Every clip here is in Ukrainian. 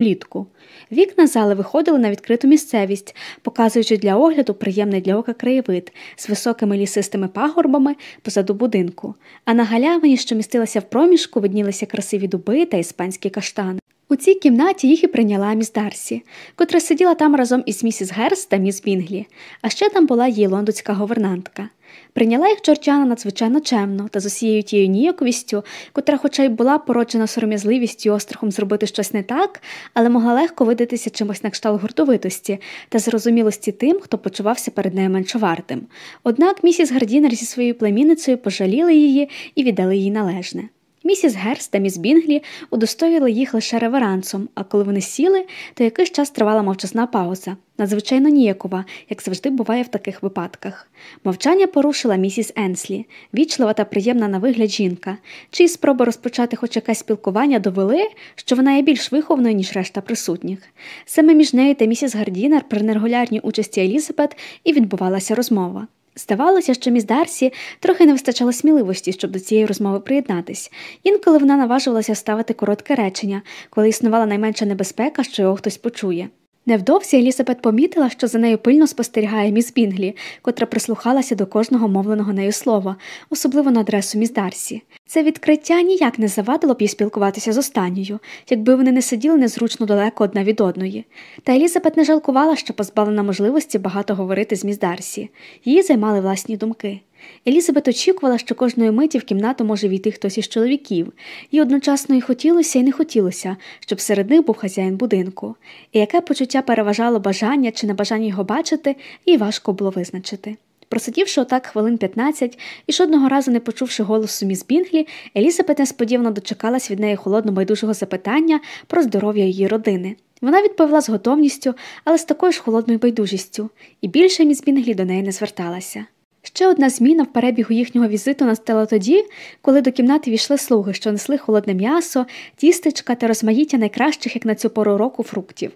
влітку. Вікна зали виходили на відкриту місцевість, показуючи для огляду приємний для ока краєвид з високими лісистими пагорбами позаду будинку, а на галявині, що містилася в проміжку, виднілися красиві дуби та іспанські каштани. У цій кімнаті їх і прийняла міс Дарсі, котра сиділа там разом із місіс Герс та міс Бінглі, а ще там була її лондонська говернантка. Прийняла їх Джорджана надзвичайно чемно та з усією тією ніяковістю, котра, хоча й була породжена сором'язливістю і острахом зробити щось не так, але могла легко видатися чимось на кшталт гуртовитості та зрозумілості тим, хто почувався перед нею меншовартим. Однак місіс Гардінер зі своєю племінницею пожаліли її і віддали їй належне. Місіс Герс та міс Бінглі удостоїли їх лише реверансом, а коли вони сіли, то якийсь час тривала мовчасна пауза, надзвичайно ніякова, як завжди буває в таких випадках. Мовчання порушила місіс Енслі, вічлива та приємна на вигляд жінка, чиї спроби розпочати хоч якесь спілкування довели, що вона є більш виховною, ніж решта присутніх. Саме між нею та місіс Гардінер при нерегулярній участі Елізабет і відбувалася розмова. Здавалося, що міс Дарсі трохи не вистачало сміливості, щоб до цієї розмови приєднатись. Інколи вона наважувалася ставити коротке речення, коли існувала найменша небезпека, що його хтось почує. Невдовзі Елізабет помітила, що за нею пильно спостерігає міс Бінглі, котра прислухалася до кожного мовленого нею слова, особливо на адресу міс Дарсі. Це відкриття ніяк не завадило б їй спілкуватися з останньою, якби вони не сиділи незручно далеко одна від одної. Та Елізабет не жалкувала, що позбавлена можливості багато говорити з міс Дарсі. Її займали власні думки. Елізабет очікувала, що кожної миті в кімнату може війти хтось із чоловіків, і одночасно їй хотілося і не хотілося, щоб серед них був хазяїн будинку, і яке почуття переважало бажання чи небажання його бачити, їй важко було визначити. Просидівши отак хвилин 15 і жодного разу не почувши голосу міс Бінглі, Елізабет несподівано дочекалась від неї холодно байдужого запитання про здоров'я її родини. Вона відповіла з готовністю, але з такою ж холодною байдужістю, і більше міс Бінглі до неї не зверталася. Ще одна зміна в перебігу їхнього візиту настала тоді, коли до кімнати війшли слуги, що несли холодне м'ясо, тістечка та розмаїття найкращих, як на цю пору року, фруктів.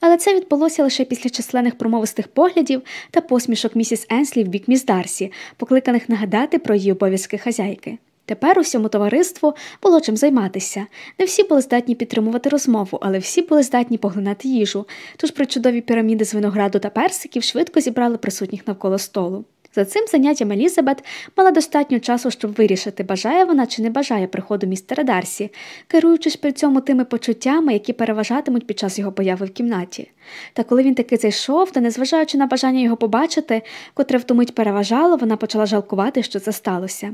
Але це відбулося лише після численних промовистих поглядів та посмішок місіс Енслі в бік міс Дарсі, покликаних нагадати про її обов'язки хазяйки. Тепер усьому товариству було чим займатися. Не всі були здатні підтримувати розмову, але всі були здатні поглинати їжу, тож при чудові піраміди з винограду та персиків швидко зібрали присутніх навколо столу. За цим заняттям Елізабет мала достатньо часу, щоб вирішити, бажає вона чи не бажає приходу містера Дарсі, керуючись при цьому тими почуттями, які переважатимуть під час його появи в кімнаті. Та коли він таки зайшов, то, незважаючи на бажання його побачити, котре в ту мить переважало, вона почала жалкувати, що це сталося.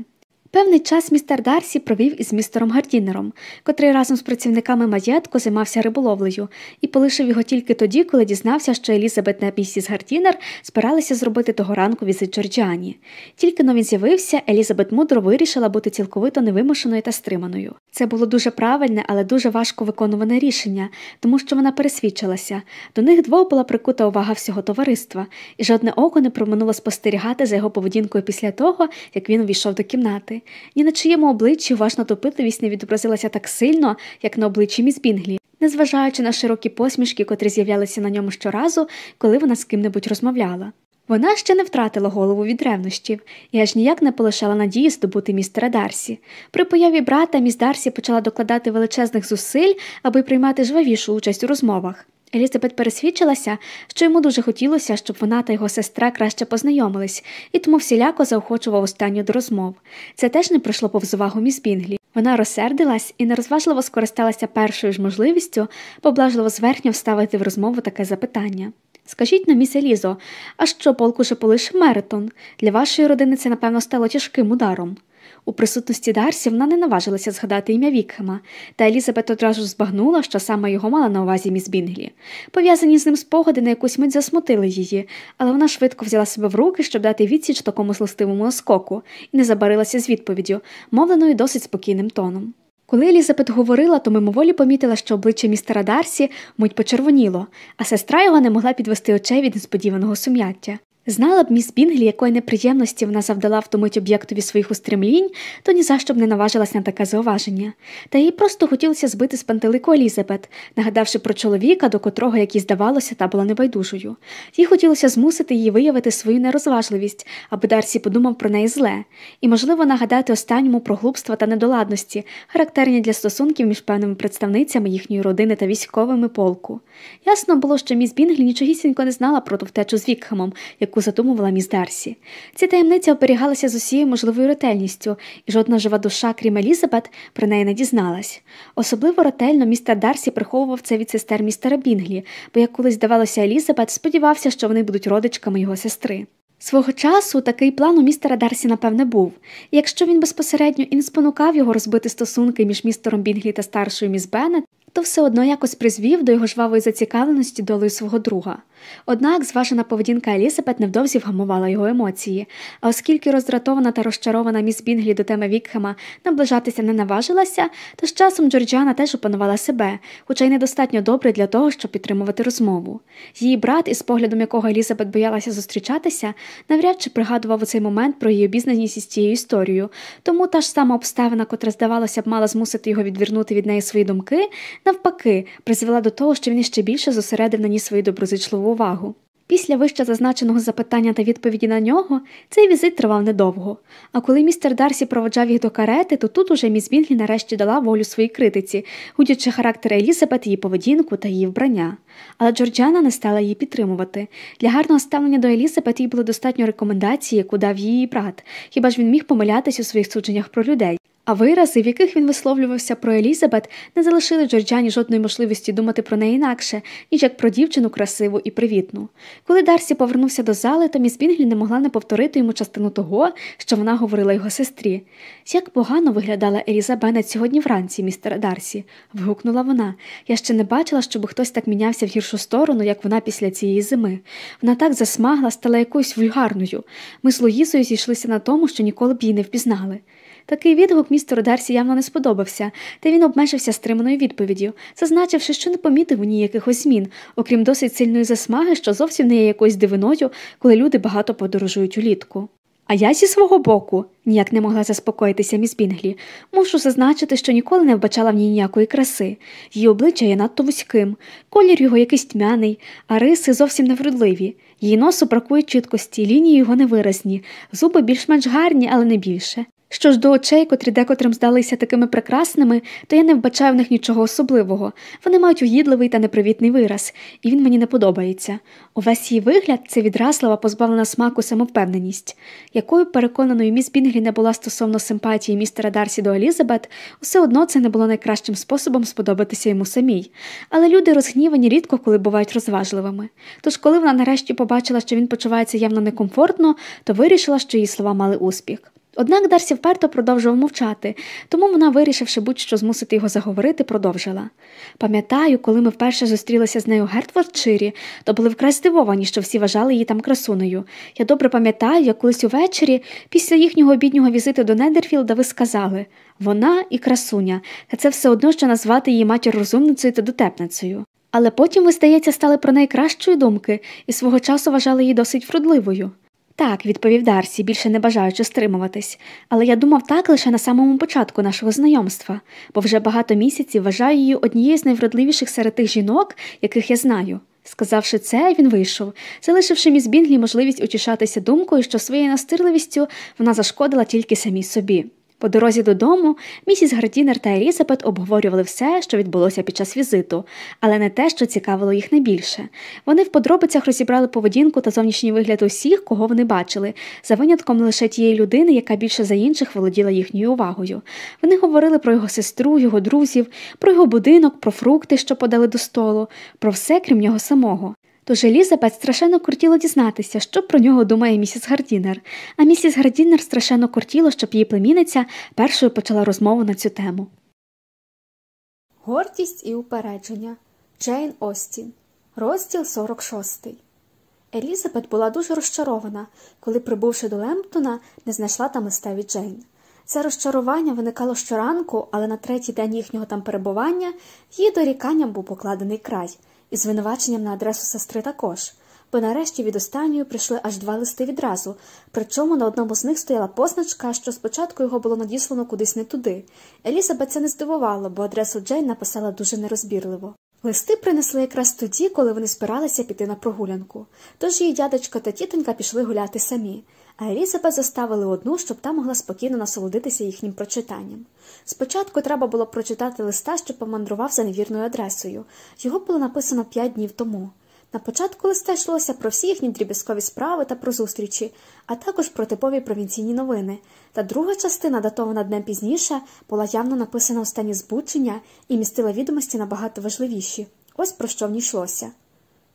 Певний час містер Дарсі провів із містером Гардінером, котрий разом з працівниками маєтку займався риболовлею, і полишив його тільки тоді, коли дізнався, що Елізабет та місіс Гардінер збиралися зробити того ранку візит Джорджіані. Тільки но він з'явився, Елізабет мудро вирішила бути цілковито невимушеною та стриманою. Це було дуже правильне, але дуже важко виконуване рішення, тому що вона пересвідчилася. До них двох була прикута увага всього товариства, і жодне око не проминуло спостерігати за його поведінкою після того, як він увійшов до кімнати. Ні на чиєму обличчі важна допитливість не відобразилася так сильно, як на обличчі міс Бінглі, незважаючи на широкі посмішки, котрі з'являлися на ньому щоразу, коли вона з ким-небудь розмовляла. Вона ще не втратила голову від ревнощів і аж ніяк не полишала надії здобути містера Дарсі. При появі брата міс Дарсі почала докладати величезних зусиль, аби приймати жвавішу участь у розмовах. Елізабет пересвідчилася, що йому дуже хотілося, щоб вона та його сестра краще познайомились, і тому всіляко заохочував останню до розмов. Це теж не пройшло повз увагу міс Бінглі. Вона розсердилась і нерозважливо скористалася першою ж можливістю поблажливо зверхньо вставити в розмову таке запитання. Скажіть на міс Елізо, а що полку же полиш Меритон? Для вашої родини це, напевно, стало тяжким ударом. У присутності Дарсі вона не наважилася згадати ім'я Вікхема, та Елізабет одразу збагнула, що саме його мала на увазі міс Бінглі. Пов'язані з ним спогади на якусь мить засмутили її, але вона швидко взяла себе в руки, щоб дати відсіч такому злостивому оскоку, і не забарилася з відповіддю, мовленою досить спокійним тоном. Коли Елізабет говорила, то мимоволі помітила, що обличчя містера Дарсі мить почервоніло, а сестра його не могла підвести очей від несподіваного сум'яття. Знала б міс Бінглі, якої неприємності вона завдала втомить об'єктові своїх устремлінь, то ні за що б не наважилась на таке зауваження. Та їй просто хотілося збити з пантелику Елізабет, нагадавши про чоловіка, до котрого, як їй здавалося, та була небайдужою. Їй хотілося змусити її виявити свою нерозважливість, аби Дарсі подумав про неї зле, і, можливо, нагадати останньому про глупства та недоладності, характерні для стосунків між певними представницями їхньої родини та військовими полку. Ясно було, що міс Бінглі нічогісінько не знала про ту втечу з Вікхемом, яку задумувала міс Дарсі. Ці таємниці оберігалися з усією можливою ретельністю, і жодна жива душа, крім Елізабет, про неї не дізналась. Особливо ретельно містер Дарсі приховував це від сестер містера Бінглі, бо як колись здавалося Елізабет, сподівався, що вони будуть родичками його сестри. Свого часу такий план у містера Дарсі, напевне, був, якщо він безпосередньо і не спонукав його розбити стосунки між містером Бінглі та старшою міс Беннет, то все одно якось призвів до його жвавої зацікавленості долею свого друга. Однак зважена поведінка Елізабет невдовзі вгамувала його емоції, а оскільки роздратована та розчарована міс Бінглі до теми Вікхема наближатися не наважилася, то з часом Джорджіана теж опанувала себе, хоча й недостатньо добре для того, щоб підтримувати розмову. Її брат, із поглядом якого Елізабет боялася зустрічатися, навряд чи пригадував у цей момент про її обізнаність із цією історією, тому та ж сама обставина, котра, здавалося б, мала змусити його відвернути від неї свої думки, навпаки, призвела до того, що він іще більше зосередив на ній свою доброзичливу увагу. Після вище зазначеного запитання та відповіді на нього цей візит тривав недовго. А коли містер Дарсі проводжав їх до карети, то тут уже міс Бінглі нарешті дала волю своїй критиці, гудячи характер Елізабет, її поведінку та її вбрання. Але Джорджіана не стала її підтримувати. Для гарного ставлення до Елізабет їй було достатньо рекомендації, яку дав її брат, хіба ж він міг помилятись у своїх судженнях про людей. А вирази, в яких він висловлювався про Елізабет, не залишили Джорджані жодної можливості думати про неї інакше, ніж як про дівчину красиву і привітну. Коли Дарсі повернувся до зали, то міс Бінглі не могла не повторити йому частину того, що вона говорила його сестрі. Як погано виглядала Еліза Беннет сьогодні вранці, містер Дарсі, вигукнула вона. Я ще не бачила, щоб хтось так мінявся в гіршу сторону, як вона після цієї зими. Вона так засмагла, стала якоюсь вульгарною. Ми з Луїзою зійшлися на тому, що ніколи б її не впізнали. Такий відгук містеру Дарсі явно не сподобався, та він обмежився стриманою відповіддю, зазначивши, що не помітив у ній якихось змін, окрім досить сильної засмаги, що зовсім не є якоюсь дивиною, коли люди багато подорожують улітку. А я зі свого боку, ніяк не могла заспокоїтися міс Бінглі, мушу зазначити, що ніколи не вбачала в ній ніякої краси. Її обличчя є надто вузьким, колір його якийсь тьмяний, а риси зовсім невродливі. Її носу бракує чіткості, лінії його невиразні, зуби більш-менш гарні, але не більше. Що ж до очей, котрі декотрим здалися такими прекрасними, то я не вбачаю в них нічого особливого. Вони мають угідливий та непривітний вираз, і він мені не подобається. Увесь її вигляд це відраслива, позбавлена смаку самовпевненість. Якою переконаною міс Бінглі не була стосовно симпатії містера Дарсі до Елізабет, усе одно це не було найкращим способом сподобатися йому самій. Але люди розгнівані рідко коли бувають розважливими. Тож, коли вона нарешті побачила, що він почувається явно некомфортно, то вирішила, що її слова мали успіх. Однак Дарсі вперто продовжував мовчати, тому вона, вирішивши будь-що змусити його заговорити, продовжила. Пам'ятаю, коли ми вперше зустрілися з нею Гертфордширі, то були вкрай здивовані, що всі вважали її там красунею. Я добре пам'ятаю, як колись увечері, після їхнього обіднього візиту до Недерфілда, ви сказали вона і красуня, та це все одно, що назвати її матір розумницею та дотепницею. Але потім, ви, здається, стали про неї кращої думки і свого часу вважали її досить вродливою. Так, відповів Дарсі, більше не бажаючи стримуватись, але я думав так лише на самому початку нашого знайомства, бо вже багато місяців вважаю її однією з найвродливіших серед тих жінок, яких я знаю. Сказавши це, він вийшов, залишивши міс Бінглі можливість утішатися думкою, що своєю настирливістю вона зашкодила тільки самій собі. По дорозі додому місіс Гардінер та Елізабет обговорювали все, що відбулося під час візиту, але не те, що цікавило їх найбільше. Вони в подробицях розібрали поведінку та зовнішній вигляд усіх, кого вони бачили, за винятком лише тієї людини, яка більше за інших володіла їхньою увагою. Вони говорили про його сестру, його друзів, про його будинок, про фрукти, що подали до столу, про все, крім нього самого. Тож Елізабет страшенно кортіло дізнатися, що про нього думає місіс Гардінер, а місіс Гардінер страшенно кортіло, щоб її племінниця першою почала розмову на цю тему. Гордість і упередження Джейн Остін, розділ 46. Елізабет була дуже розчарована, коли, прибувши до Лемптона, не знайшла там листа Джейн. Це розчарування виникало щоранку, але на третій день їхнього там перебування її доріканням був покладений край і звинуваченням на адресу сестри також. бо нарешті від останньої прийшли аж два листи відразу, причому на одному з них стояла позначка, що спочатку його було надіслано кудись не туди. Елізабет це не здивувало, бо адресу Джейн написала дуже нерозбірливо. Листи принесли якраз тоді, коли вони збиралися піти на прогулянку. Тож її дядечко та тітонька пішли гуляти самі, а Елізабет заставили одну, щоб та могла спокійно насолодитися їхнім прочитанням. Спочатку треба було прочитати листа, що помандрував за невірною адресою. Його було написано п'ять днів тому. На початку листа йшлося про всі їхні дріб'язкові справи та про зустрічі, а також про типові провінційні новини. Та друга частина, датована днем пізніше, була явно написана у стані збудження і містила відомості набагато важливіші. Ось про що в ній йшлося.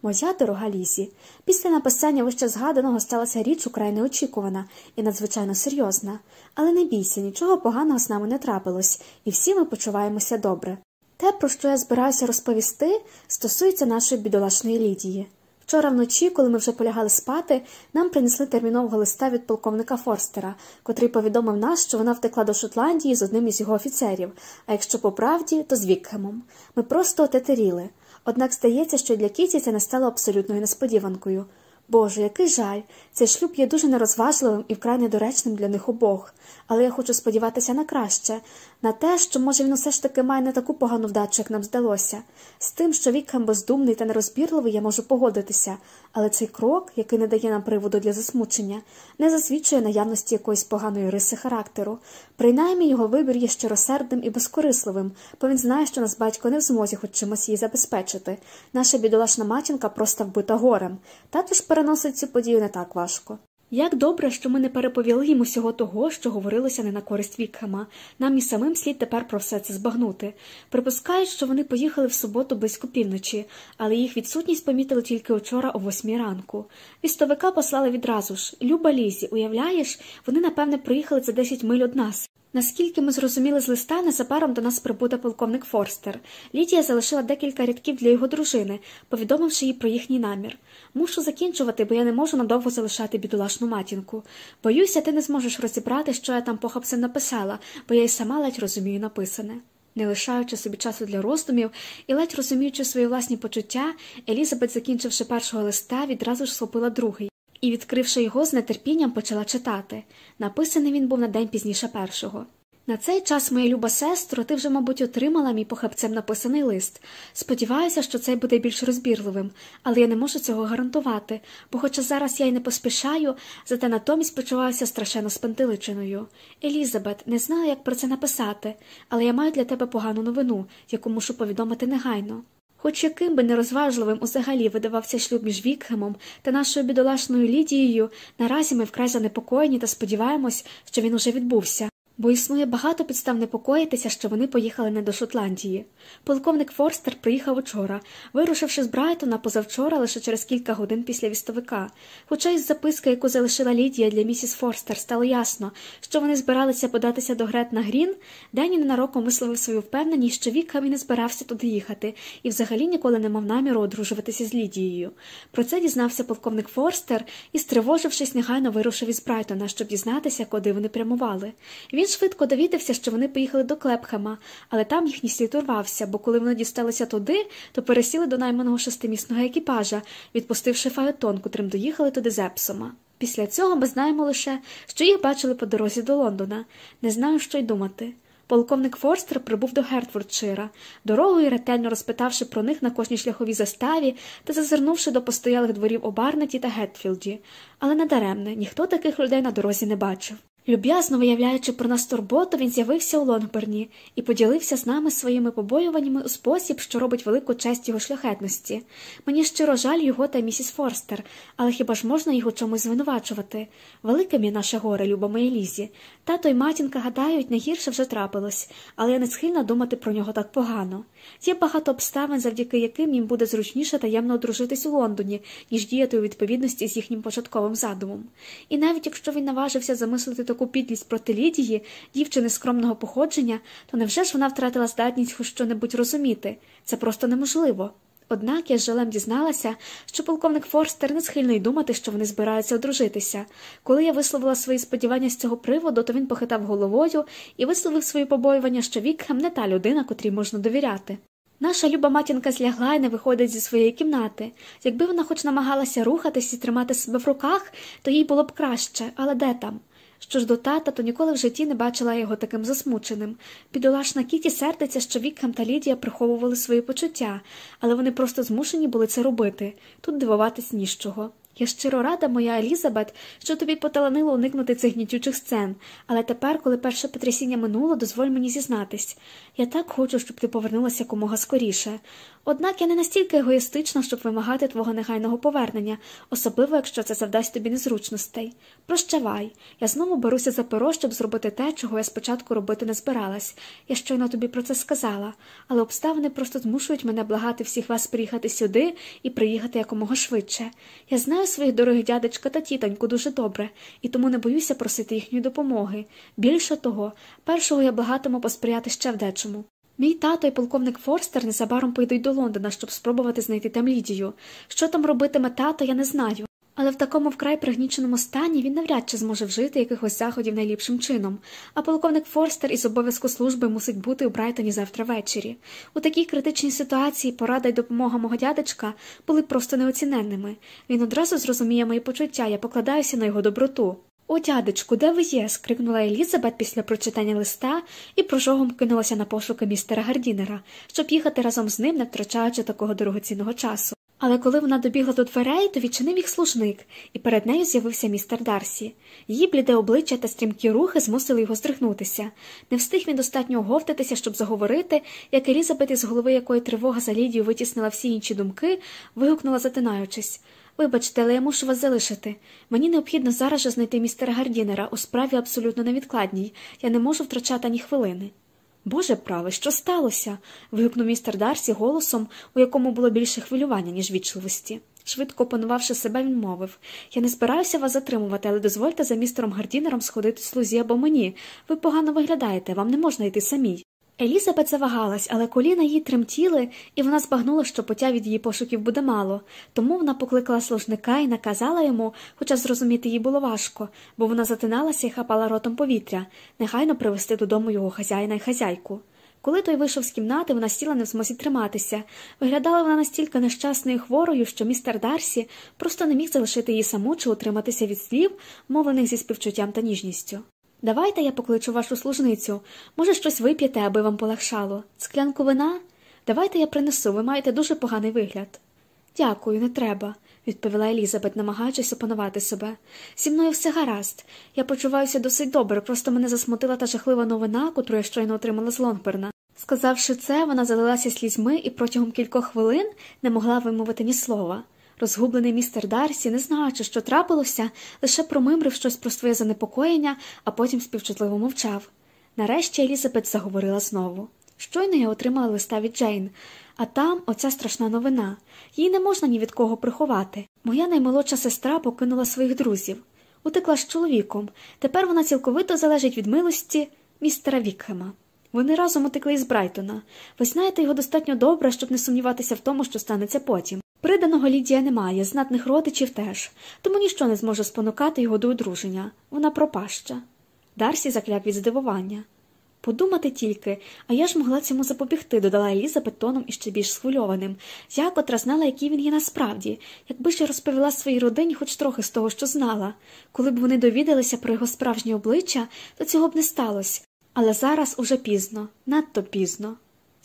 Моя дорога Лізі, після написання вище згаданого сталася річ украй неочікувана і надзвичайно серйозна, але не бійся, нічого поганого з нами не трапилось, і всі ми почуваємося добре. Те, про що я збираюся розповісти, стосується нашої бідолашної Лідії. Вчора вночі, коли ми вже полягали спати, нам принесли термінового листа від полковника Форстера, котрий повідомив нас, що вона втекла до Шотландії з одним із його офіцерів, а якщо по правді, то з Вікхемом. Ми просто отетеріли. Однак здається, що для Кіті це не стало абсолютною несподіванкою. Боже, який жаль! Цей шлюб є дуже нерозважливим і вкрай недоречним для них обох, але я хочу сподіватися на краще, на те, що, може, він усе ж таки має не таку погану вдачу, як нам здалося. З тим, що Вікхем бездумний та нерозбірливий, я можу погодитися, але цей крок, який не дає нам приводу для засмучення, не засвідчує наявності якоїсь поганої риси характеру. Принаймні його вибір є щиросердним і безкорисливим, бо він знає, що нас батько не в змозі хоч чимось її забезпечити. Наша бідолашна матінка просто вбита горем. Тато ж переносить цю подію не так важко. Як добре, що ми не переповіли йому всього того, що говорилося не на користь Вікхема. Нам і самим слід тепер про все це збагнути. Припускають, що вони поїхали в суботу близько півночі, але їх відсутність помітили тільки вчора о восьмій ранку. Вістовика послали відразу ж Люба Лізі, уявляєш, вони, напевне, приїхали за десять миль од нас. Наскільки ми зрозуміли з листа, незабаром до нас прибуде полковник Форстер. Лідія залишила декілька рядків для його дружини, повідомивши їй про їхній намір. Мушу закінчувати, бо я не можу надовго залишати бідолашну матінку. Боюся, ти не зможеш розібрати, що я там похапцем написала, бо я й сама ледь розумію написане. Не лишаючи собі часу для роздумів і ледь розуміючи свої власні почуття, Елізабет, закінчивши першого листа, відразу ж схопила другий і, відкривши його, з нетерпінням почала читати. Написаний він був на день пізніше першого. На цей час, моя люба сестро, ти вже, мабуть, отримала мій похапцем написаний лист. Сподіваюся, що цей буде більш розбірливим, але я не можу цього гарантувати, бо, хоча зараз я й не поспішаю, зате натомість почуваюся страшенно спантеличеною. Елізабет, не знаю, як про це написати, але я маю для тебе погану новину, яку мушу повідомити негайно. Хоч яким би нерозважливим узагалі видавався шлюб між Вікхемом та нашою бідолашною Лідією, наразі ми вкрай занепокоєні та сподіваємось, що він уже відбувся бо існує багато підстав непокоїтися, що вони поїхали не до Шотландії. Полковник Форстер приїхав учора, вирушивши з Брайтона позавчора лише через кілька годин після вістовика. Хоча із записки, яку залишила Лідія для місіс Форстер, стало ясно, що вони збиралися податися до Гретна Грін, Дені ненароком висловив свою впевненість, що Вікхам і не збирався туди їхати, і взагалі ніколи не мав наміру одружуватися з Лідією. Про це дізнався полковник Форстер і, стривожившись, негайно вирушив із Брайтона, щоб дізнатися, куди вони прямували. Він швидко довідався, що вони поїхали до Клепхема, але там їхній слід урвався, бо коли вони дісталися туди, то пересіли до найманого шестимісного екіпажа, відпустивши фаетон, котрим доїхали туди з Епсома. Після цього ми знаємо лише, що їх бачили по дорозі до Лондона. Не знаю, що й думати. Полковник Форстер прибув до Гертфордшира, дорогою ретельно розпитавши про них на кожній шляховій заставі та зазирнувши до постоялих дворів у Барнеті та Гетфілді. Але надаремне ніхто таких людей на дорозі не бачив. Люб'язно виявляючи про нас турботу, він з'явився у Лонгберні і поділився з нами своїми побоюваннями у спосіб, що робить велику честь його шляхетності. Мені щиро жаль його та місіс Форстер, але хіба ж можна його чомусь звинувачувати? Велике мій наше горе, люба моя лізі. Тато й матінка гадають, найгірше вже трапилось, але я не схильна думати про нього так погано. Є багато обставин, завдяки яким їм буде зручніше таємно одружитись у Лондоні, ніж діяти у відповідності з їхнім початковим задумом. І навіть якщо він наважився замислити таку підлість проти Лідії, дівчини скромного походження, то невже ж вона втратила здатність хоч що небудь розуміти? Це просто неможливо. Однак я з жалем дізналася, що полковник Форстер не схильний думати, що вони збираються одружитися. Коли я висловила свої сподівання з цього приводу, то він похитав головою і висловив свої побоювання, що Вікхем не та людина, котрій можна довіряти. Наша люба матінка злягла і не виходить зі своєї кімнати. Якби вона хоч намагалася рухатись і тримати себе в руках, то їй було б краще, але де там? Що ж до тата, то ніколи в житті не бачила його таким засмученим. Підолашна Кіті сердиться, що Вікхам та Лідія приховували свої почуття, але вони просто змушені були це робити. Тут дивуватись нічого. Я щиро рада, моя Елізабет, що тобі поталанило уникнути цих гнітючих сцен, але тепер, коли перше потрясіння минуло, дозволь мені зізнатись. Я так хочу, щоб ти повернулася якомога скоріше. Однак я не настільки егоїстична, щоб вимагати твого негайного повернення, особливо якщо це завдасть тобі незручностей. Прощавай, я знову беруся за перо, щоб зробити те, чого я спочатку робити не збиралась. Я щойно тобі про це сказала, але обставини просто змушують мене благати всіх вас приїхати сюди і приїхати якомога швидше. Я знаю своїх дорогих дядечка та тітоньку дуже добре, і тому не боюся просити їхньої допомоги. Більше того, першого я багатому посприяти ще в дечому. Мій тато і полковник Форстер незабаром поїдуть до Лондона, щоб спробувати знайти там Лідію. Що там робитиме тато, я не знаю. Але в такому вкрай пригніченому стані він навряд чи зможе вжити якихось заходів найліпшим чином, а полковник Форстер із обов'язку служби мусить бути у Брайтоні завтра ввечері. У такій критичній ситуації порада й допомога мого дядечка були просто неоціненними. Він одразу зрозуміє мої почуття, я покладаюся на його доброту. О, дядечку, де ви є? скрикнула Елізабет після прочитання листа і прожогом кинулася на пошуки містера Гардінера, щоб їхати разом з ним, не втрачаючи такого дорогоцінного часу. Але коли вона добігла до дверей, то відчинив їх служник, і перед нею з'явився містер Дарсі. Її бліде обличчя та стрімкі рухи змусили його здригнутися. Не встиг він достатньо оговтатися, щоб заговорити, як Елізабет, із голови якої тривога за Лідію витіснила всі інші думки, вигукнула, затинаючись. Вибачте, але я мушу вас залишити. Мені необхідно зараз же знайти містера Гардінера у справі абсолютно невідкладній. Я не можу втрачати ні хвилини. Боже праве, що сталося? вигукнув містер Дарсі голосом, у якому було більше хвилювання, ніж вічливості. Швидко опанувавши себе, він мовив Я не збираюся вас затримувати, але дозвольте за містером Гардінером сходити слузі або мені. Ви погано виглядаєте, вам не можна йти самій. Елізабет завагалась, але коліна її тремтіли, і вона збагнула, що пуття від її пошуків буде мало, тому вона покликала служника і наказала йому, хоча зрозуміти їй було важко, бо вона затиналася і хапала ротом повітря, негайно привезти додому його хазяїна й хазяйку. Коли той вийшов з кімнати, вона стіла не в змозі триматися. Виглядала вона настільки нещасною і хворою, що містер Дарсі просто не міг залишити її саму чи утриматися від слів, мовлених зі співчуттям та ніжністю. Давайте я покличу вашу служницю. Може, щось вип'єте, аби вам полегшало. Склянку вина? Давайте я принесу, ви маєте дуже поганий вигляд. Дякую, не треба, відповіла Елізабет, намагаючись опанувати себе. Зі мною все гаразд. Я почуваюся досить добре, просто мене засмутила та жахлива новина, котру я щойно отримала з Лонгберна. Сказавши це, вона залилася слізьми і протягом кількох хвилин не могла вимовити ні слова. Розгублений містер Дарсі, не знаючи, що трапилося, лише промимрив щось про своє занепокоєння, а потім співчутливо мовчав. Нарешті Елізабет заговорила знову. Щойно я отримала листа від Джейн, а там оця страшна новина. Її не можна ні від кого приховати. Моя наймолодша сестра покинула своїх друзів, утекла з чоловіком. Тепер вона цілковито залежить від милості містера Вікхема. Вони разом утекли із Брайтона. Ви знаєте його достатньо добре, щоб не сумніватися в тому, що станеться потім. Приданого Лідія немає, знатних родичів теж, тому ніщо не зможе спонукати його до одруження. Вона пропаща. Дарсі закляк від здивування. Подумати тільки, а я ж могла цьому запобігти, додала Елізабет тоном іще більш схвильованим. Я котра знала, який він є насправді, якби я розповіла своїй родині хоч трохи з того, що знала. Коли б вони довідалися про його справжнє обличчя, то цього б не сталося. Але зараз уже пізно, надто пізно.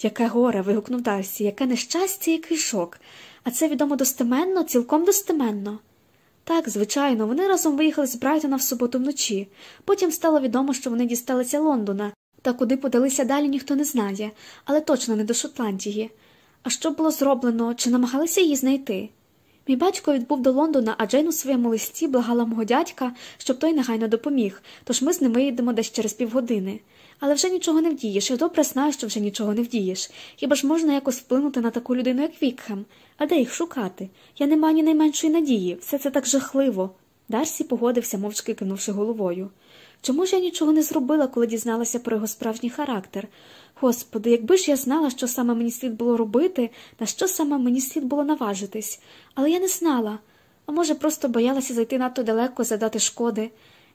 Яке горе. вигукнув Дарсі, яке нещастя, який шок. А це відомо достеменно, цілком достеменно. Так, звичайно, вони разом виїхали з Брайтона в суботу вночі. Потім стало відомо, що вони дісталися Лондона, та куди подалися далі, ніхто не знає, але точно не до Шотландії. А що було зроблено, чи намагалися її знайти? Мій батько відбув до Лондона, а Джейн у своєму листі благала мого дядька, щоб той негайно допоміг, тож ми з ним виїдемо десь через півгодини. Але вже нічого не вдієш, я добре знаю, що вже нічого не вдієш. Хіба ж можна якось вплинути на таку людину, як Вікхем? А де їх шукати? Я не маю ні найменшої надії, все це так жахливо. Дарсі погодився, мовчки кинувши головою. Чому ж я нічого не зробила, коли дізналася про його справжній характер? Господи, якби ж я знала, що саме мені слід було робити, на що саме мені слід було наважитись, але я не знала, а може, просто боялася зайти надто далеко, задати шкоди.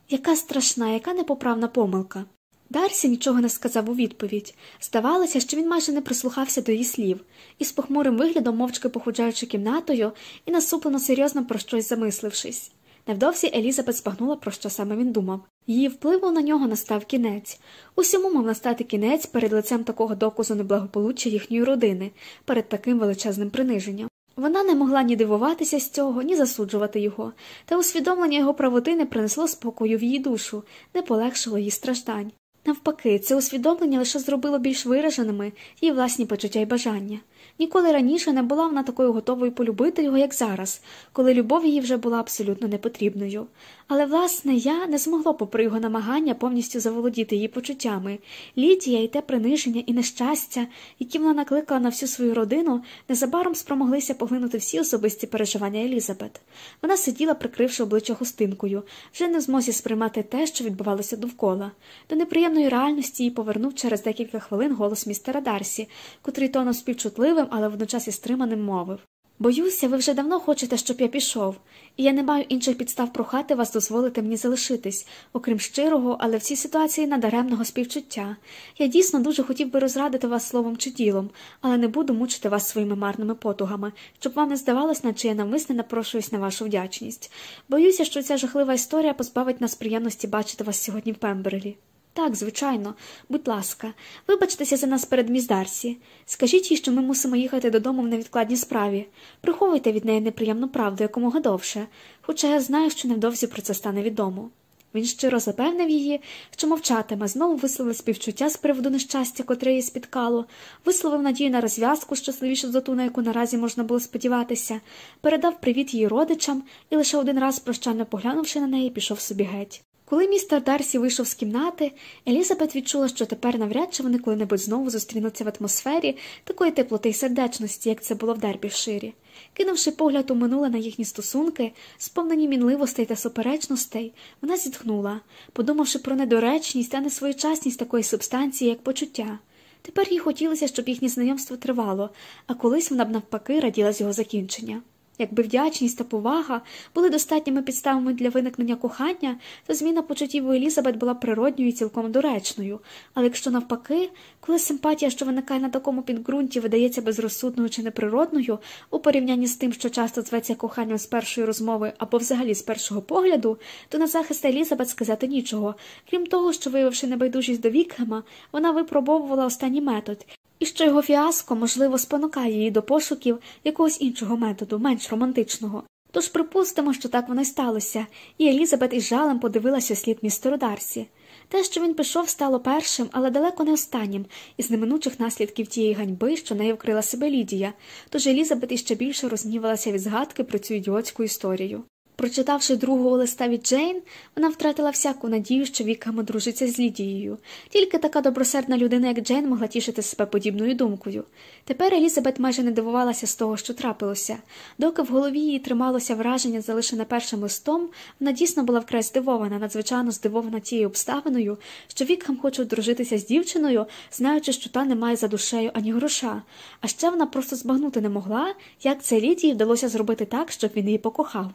Яка страшна, яка непоправна помилка. Дарсі нічого не сказав у відповідь. Здавалося, що він майже не прислухався до її слів, і з похмурим виглядом, мовчки походжаючи кімнатою і насуплено серйозно про щось замислившись. Невдовзі Елізабет збагнула, про що саме він думав. Її впливу на нього настав кінець. Усьому мав настати кінець перед лицем такого доказу неблагополуччя їхньої родини, перед таким величезним приниженням. Вона не могла ні дивуватися з цього, ні засуджувати його, та усвідомлення його правоти не принесло спокою в її душу, не полегшило її страждань. Навпаки, це усвідомлення лише зробило більш вираженими її власні почуття й бажання. Ніколи раніше не була вона такою готовою полюбити його, як зараз, коли любов її вже була абсолютно непотрібною. Але, власне, я не змогло, попри його намагання, повністю заволодіти її почуттями. Лідія і те приниження і нещастя, які вона накликала на всю свою родину, незабаром спромоглися поглинути всі особисті переживання Елізабет. Вона сиділа, прикривши обличчя хустинкою, вже не в змозі сприймати те, що відбувалося довкола. До неприємної реальності її повернув через декілька хвилин голос містера Дарсі, котрий тоном співчутливим, але водночас і стриманим мовив. Боюся, ви вже давно хочете, щоб я пішов, і я не маю інших підстав прохати вас дозволити мені залишитись, окрім щирого, але в цій ситуації надаремного співчуття. Я дійсно дуже хотів би розрадити вас словом чи ділом, але не буду мучити вас своїми марними потугами, щоб вам не здавалось, наче я навмисне напрошуюсь на вашу вдячність. Боюся, що ця жахлива історія позбавить нас приємності бачити вас сьогодні в Пемберлі. Так, звичайно, будь ласка, вибачтеся за нас перед міс Дарсі. Скажіть їй, що ми мусимо їхати додому в невідкладній справі. Приховуйте від неї неприємну правду якомога довше, хоча я знаю, що невдовзі про це стане відомо. Він щиро запевнив її, що мовчатиме, знову висловив співчуття з приводу нещастя, котре її спіткало, висловив надію на розв'язку, щасливішу за ту, на яку наразі можна було сподіватися, передав привіт її родичам і лише один раз, прощально поглянувши на неї, пішов собі геть. Коли містер Дарсі вийшов з кімнати, Елізабет відчула, що тепер навряд чи вони коли-небудь знову зустрінуться в атмосфері такої теплоти й сердечності, як це було в Дербіширі. Кинувши погляд у минуле на їхні стосунки, сповнені мінливостей та суперечностей, вона зітхнула, подумавши про недоречність та несвоєчасність такої субстанції, як почуття. Тепер їй хотілося, щоб їхнє знайомство тривало, а колись вона б навпаки раділа з його закінчення. Якби вдячність та повага були достатніми підставами для виникнення кохання, то зміна почуттів у Елізабет була природньою і цілком доречною. Але якщо навпаки, коли симпатія, що виникає на такому підґрунті, видається безрозсудною чи неприродною, у порівнянні з тим, що часто зветься коханням з першої розмови або взагалі з першого погляду, то на захист Елізабет сказати нічого. Крім того, що, виявивши небайдужість до Вікхема, вона випробовувала останній метод і що його фіаско, можливо, спонукає її до пошуків якогось іншого методу, менш романтичного. Тож припустимо, що так воно й сталося, і Елізабет із жалем подивилася слід містеру Дарсі. Те, що він пішов, стало першим, але далеко не останнім, із неминучих наслідків тієї ганьби, що нею вкрила себе Лідія, тож Елізабет іще більше розгнівалася від згадки про цю ідіотську історію. Прочитавши другого листа від Джейн, вона втратила всяку надію, що Вікхам одружиться з Лідією. Тільки така добросердна людина, як Джейн, могла тішити себе подібною думкою. Тепер Елізабет майже не дивувалася з того, що трапилося. Доки в голові її трималося враження, залишене першим листом, вона дійсно була вкрай здивована, надзвичайно здивована тією обставиною, що Вікхам хоче одружитися з дівчиною, знаючи, що та не має за душею ані гроша. А ще вона просто збагнути не могла, як це Лідії вдалося зробити так, щоб він її покохав.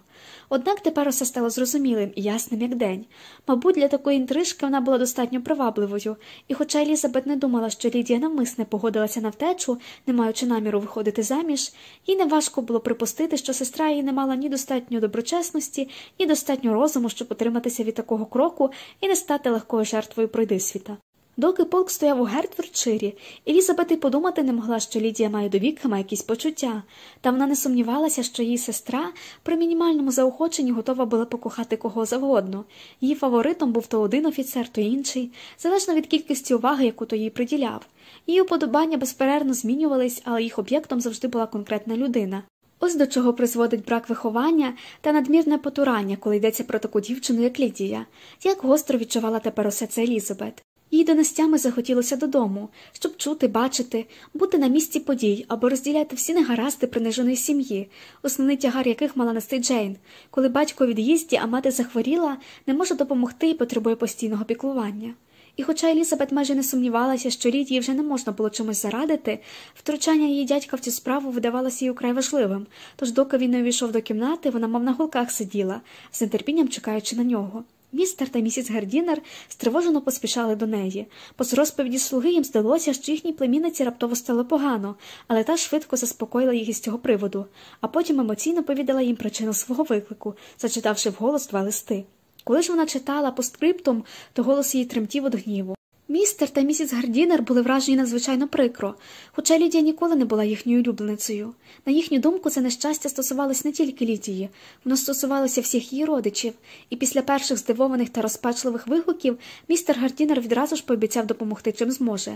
Однак тепер усе стало зрозумілим і ясним, як день. Мабуть, для такої інтрижки вона була достатньо привабливою, і, хоча Елізабет не думала, що Лідія навмисне погодилася на втечу, не маючи наміру виходити заміж, їй неважко було припустити, що сестра її не мала ні достатньо доброчесності, ні достатньо розуму, щоб утриматися від такого кроку і не стати легкою жертвою пройдисвіта. Доки полк стояв у Гертфордширі, Елізабет і подумати не могла, що Лідія має до Вікхема якісь почуття, та вона не сумнівалася, що її сестра при мінімальному заохоченні готова була покохати кого завгодно. Її фаворитом був то один офіцер, то інший, залежно від кількості уваги, яку то їй приділяв. Її уподобання безперервно змінювались, але їх об'єктом завжди була конкретна людина. Ось до чого призводить брак виховання та надмірне потурання, коли йдеться про таку дівчину, як Лідія, як гостро відчувала тепер усе це Елізабет. Їй донестями захотілося додому, щоб чути, бачити, бути на місці подій або розділяти всі негаразди приниженої сім'ї, основний тягар яких мала нести Джейн, коли батько від'їзді, а мати захворіла, не може допомогти і потребує постійного піклування. І, хоча Елізабет майже не сумнівалася, що Лідії вже не можна було чомусь зарадити, втручання її дядька в цю справу видавалося їй украй важливим, тож, доки він не увійшов до кімнати, вона мов на голках сиділа, з нетерпінням чекаючи на нього. Містер та місіс Гардінер стривожено поспішали до неї, По розповіді слуги їм здалося, що їхній племінниці раптово стало погано, але та швидко заспокоїла їх із цього приводу, а потім емоційно повідала їм причину свого виклику, зачитавши вголос два листи. Коли ж вона читала постскриптум, то голос її тремтів від гніву. Містер та місіс Гардінер були вражені надзвичайно прикро, хоча Лідія ніколи не була їхньою улюбленицею. На їхню думку, це нещастя стосувалося не тільки Лідії, воно стосувалося всіх її родичів, і після перших здивованих та розпачливих вигуків містер Гардінер відразу ж пообіцяв допомогти чим зможе.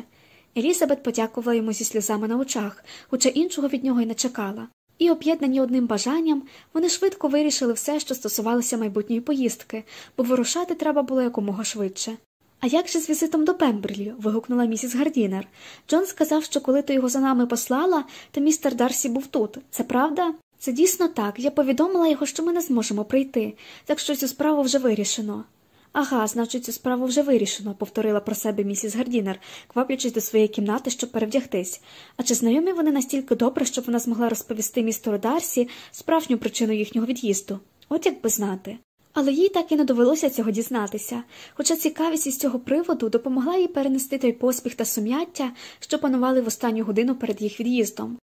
Елізабет подякувала йому зі сльозами на очах, хоча іншого від нього й не чекала. І, об'єднані одним бажанням, вони швидко вирішили все, що стосувалося майбутньої поїздки, бо вирушати треба було якомога швидше. А як же з візитом до Пемберлі? вигукнула місіс Гардінер. Джон сказав, що коли ти його за нами послала, то містер Дарсі був тут. Це правда? Це дійсно так. Я повідомила його, що ми не зможемо прийти, так що цю справу вже вирішено. Ага, значить, цю справу вже вирішено, повторила про себе місіс Гардінер, кваплячись до своєї кімнати, щоб перевдягтись. А чи знайомі вони настільки добре, щоб вона змогла розповісти містеру Дарсі справжню причину їхнього від'їзду? От як би знати. Але їй так і не довелося цього дізнатися, хоча цікавість із цього приводу допомогла їй перенести той поспіх та сум'яття, що панували в останню годину перед їх від'їздом.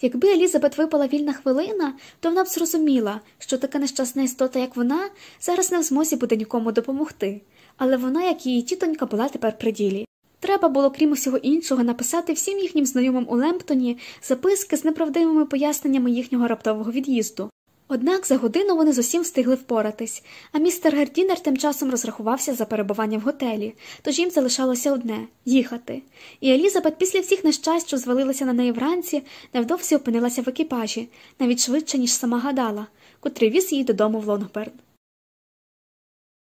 Якби Елізабет випала вільна хвилина, то вона б зрозуміла, що така нещасна істота, як вона, зараз не в змозі буде нікому допомогти, але вона, як її тітонька, була тепер при ділі. Треба було, крім усього іншого, написати всім їхнім знайомим у Лемптоні записки з неправдивими поясненнями їхнього раптового від'їзду. Однак за годину вони з усім встигли впоратись, а містер Гардінер тим часом розрахувався за перебування в готелі, тож їм залишалося одне їхати. І Елізабет після всіх нещасть, що звалилися на неї вранці, невдовзі опинилася в екіпажі, навіть швидше, ніж сама гадала, котрий віз її додому в Лонгберн.